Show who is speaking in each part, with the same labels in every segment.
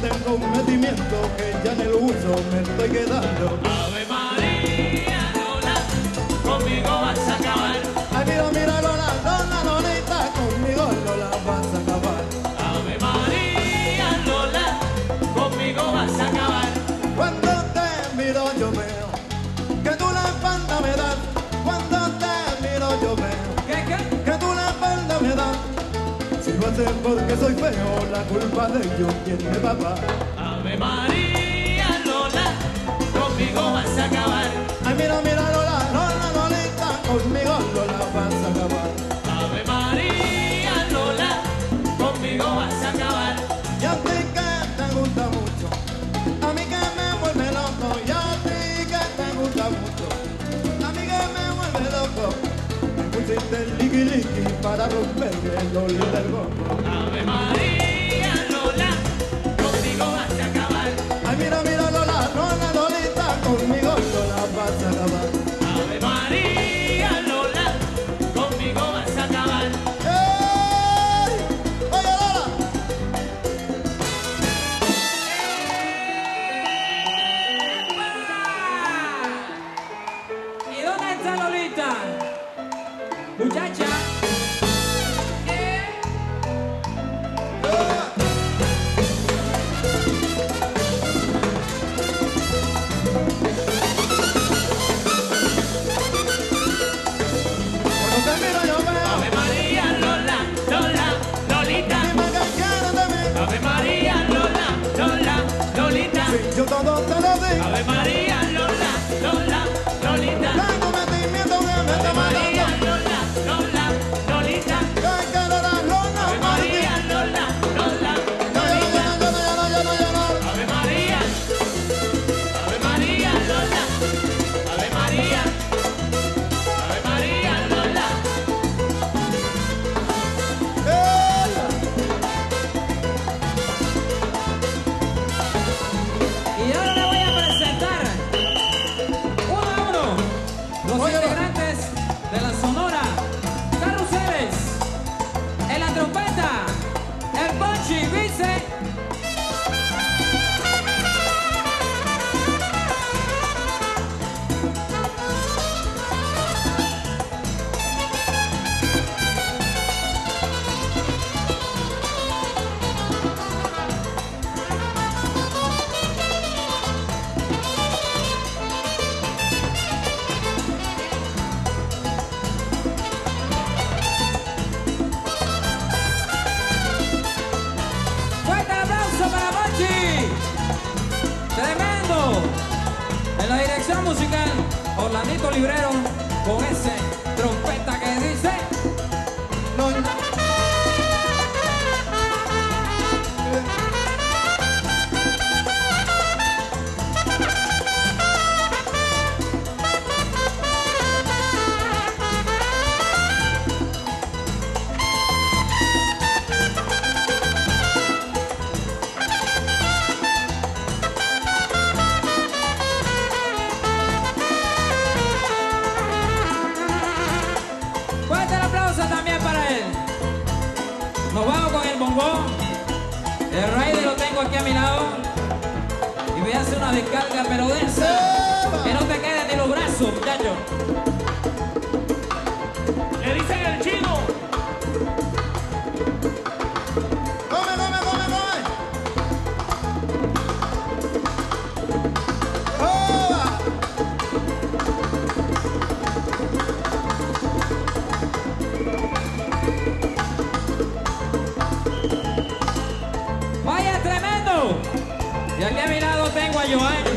Speaker 1: tengo un metimiento que ya en el uso me estoy quedando. porque soy feo, la culpa de ellos tiene papá.
Speaker 2: Ave María Lola, conmigo vas a acabar.
Speaker 1: Ay, mira, mira Lola, Lola, Lolita, conmigo del liqui para romperme el dolor del gozo. se encarga, pero de eso. Que no
Speaker 3: te quedes de los brazos, muchachos.
Speaker 2: Le dicen el chino.
Speaker 1: Come, come, come, come.
Speaker 3: Vaya tremendo. Y aquí chị Huế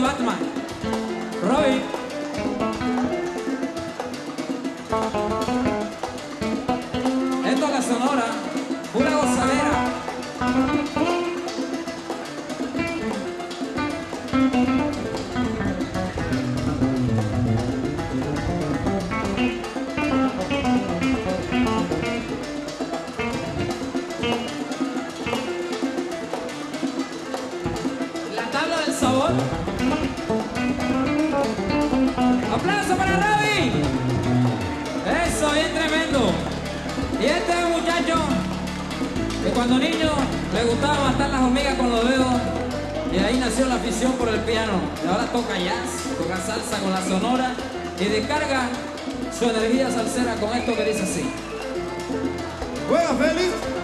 Speaker 3: Bate mais. que cuando niño le gustaba matar las hormigas con los dedos y ahí nació la afición por el piano. Y ahora toca jazz, toca salsa con la sonora y descarga su energía salsera con esto que dice así.
Speaker 1: Juega Félix.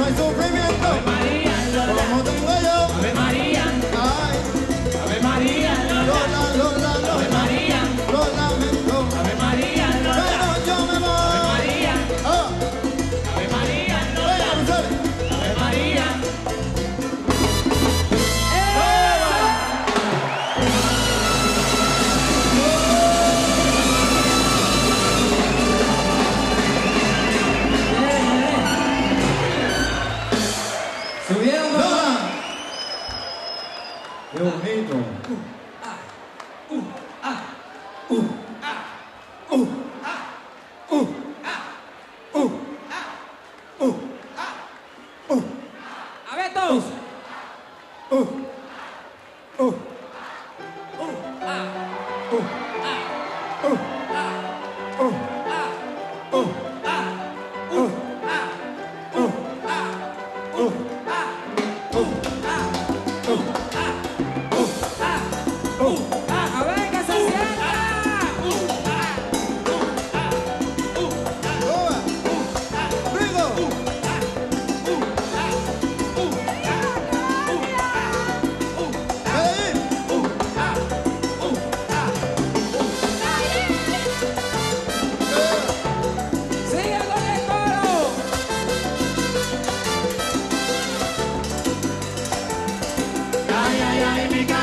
Speaker 3: nós ouvimos. então. um. time began.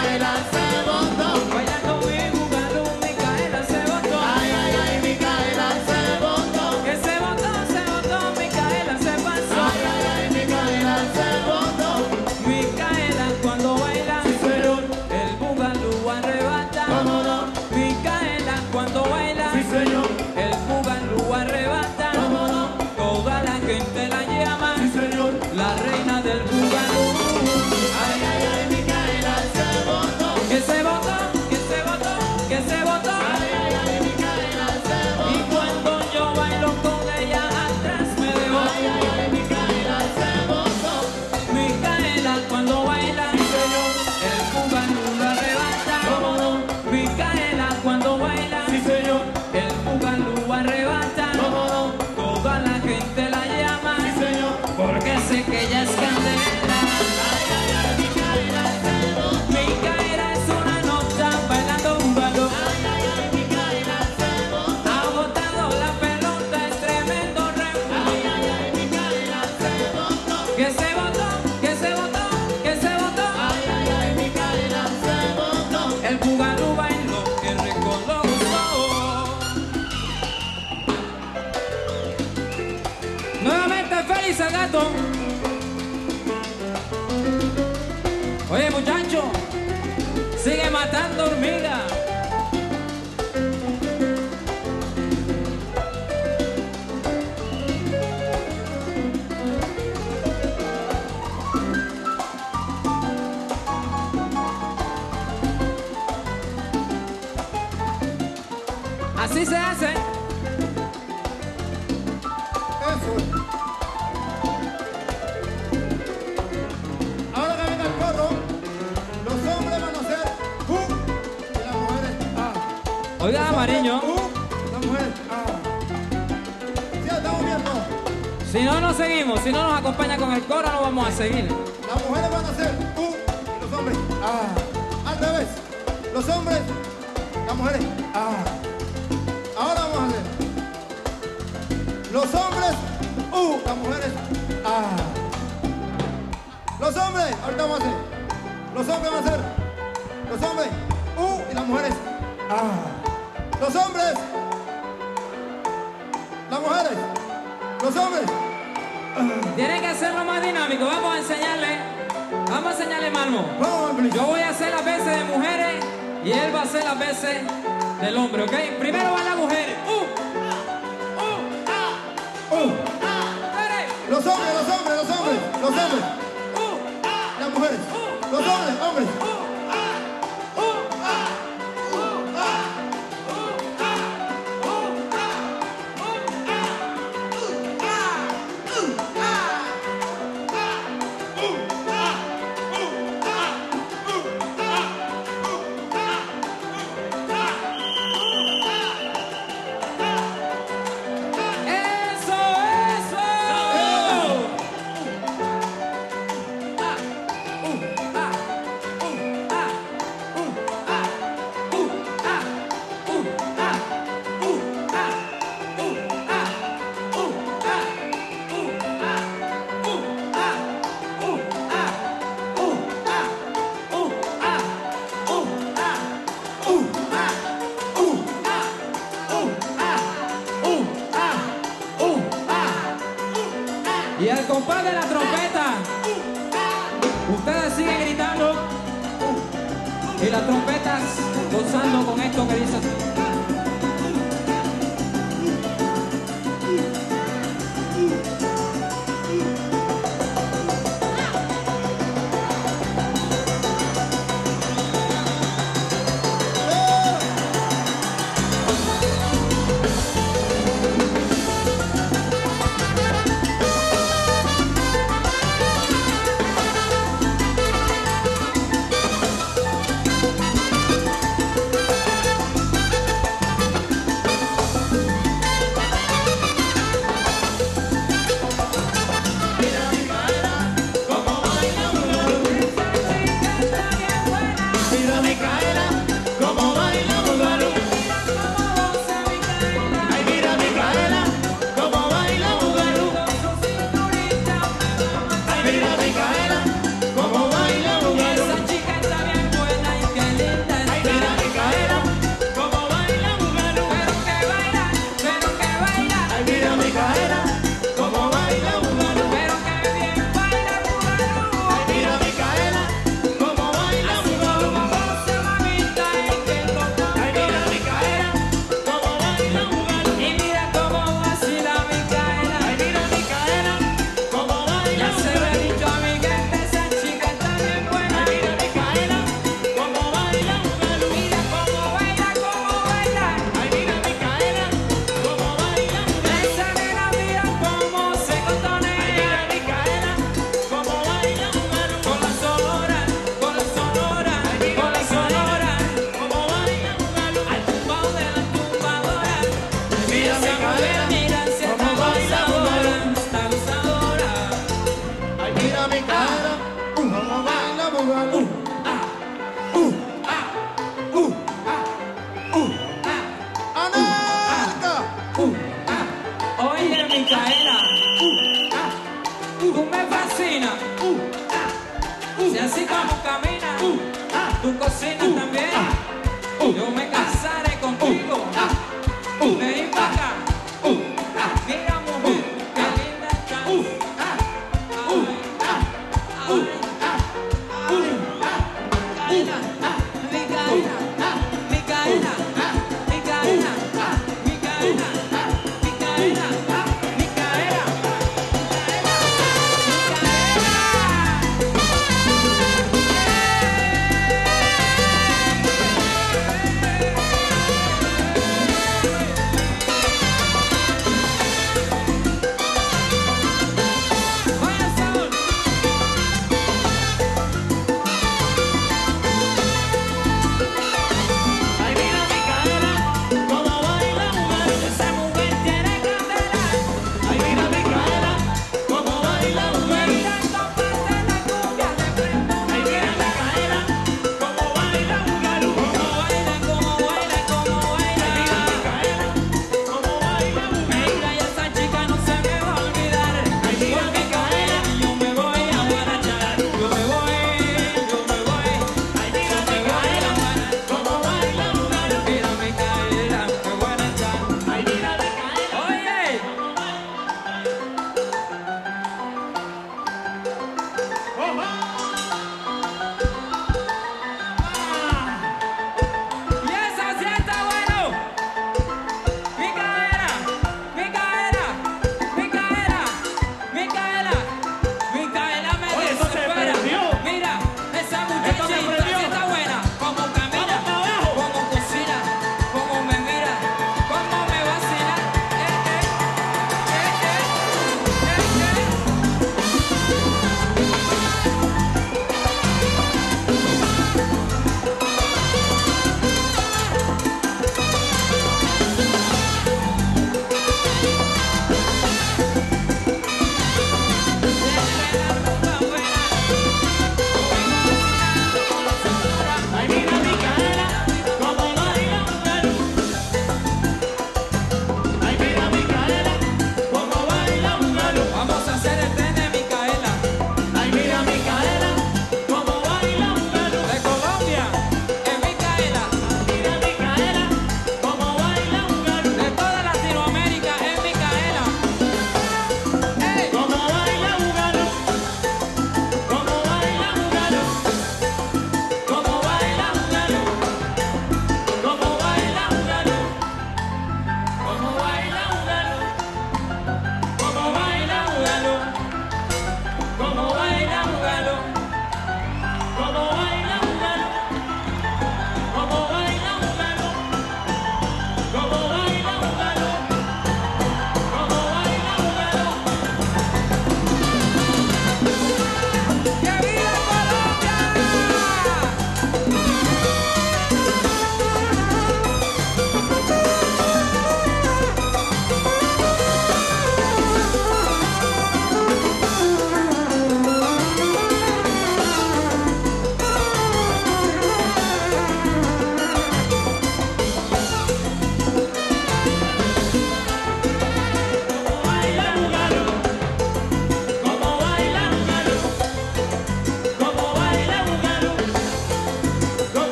Speaker 3: Oye muchacho, sigue matando hormigas. Así se hace.
Speaker 1: A.
Speaker 3: Oiga, Mariño,
Speaker 1: U, las mujeres A. ¿Sí estamos viendo?
Speaker 3: si no nos seguimos, si no nos acompaña con el coro, no vamos a seguir.
Speaker 1: Las mujeres van a hacer U y los hombres A. Al revés. Los hombres, las mujeres A. Ahora vamos a hacer. Los hombres U, las mujeres A. Los hombres, ahorita vamos a hacer. Los hombres van a hacer. Los hombres U y las mujeres A. Los hombres. Las mujeres. Los hombres.
Speaker 3: Tiene que hacerlo más dinámico. Vamos a enseñarle. Vamos a enseñarle, Malmo. Yo voy a hacer las veces de mujeres y él va a hacer las veces del hombre, ¿ok? Primero van las mujeres. ¡Uh!
Speaker 1: U.
Speaker 3: ¡Mujeres!
Speaker 1: Los hombres, los hombres, los hombres, los hombres.
Speaker 3: ¡Uh!
Speaker 1: Las mujeres. Los hombres, hombres.
Speaker 3: De la trompeta, ustedes siguen gritando. Y las trompetas gozando con esto que dice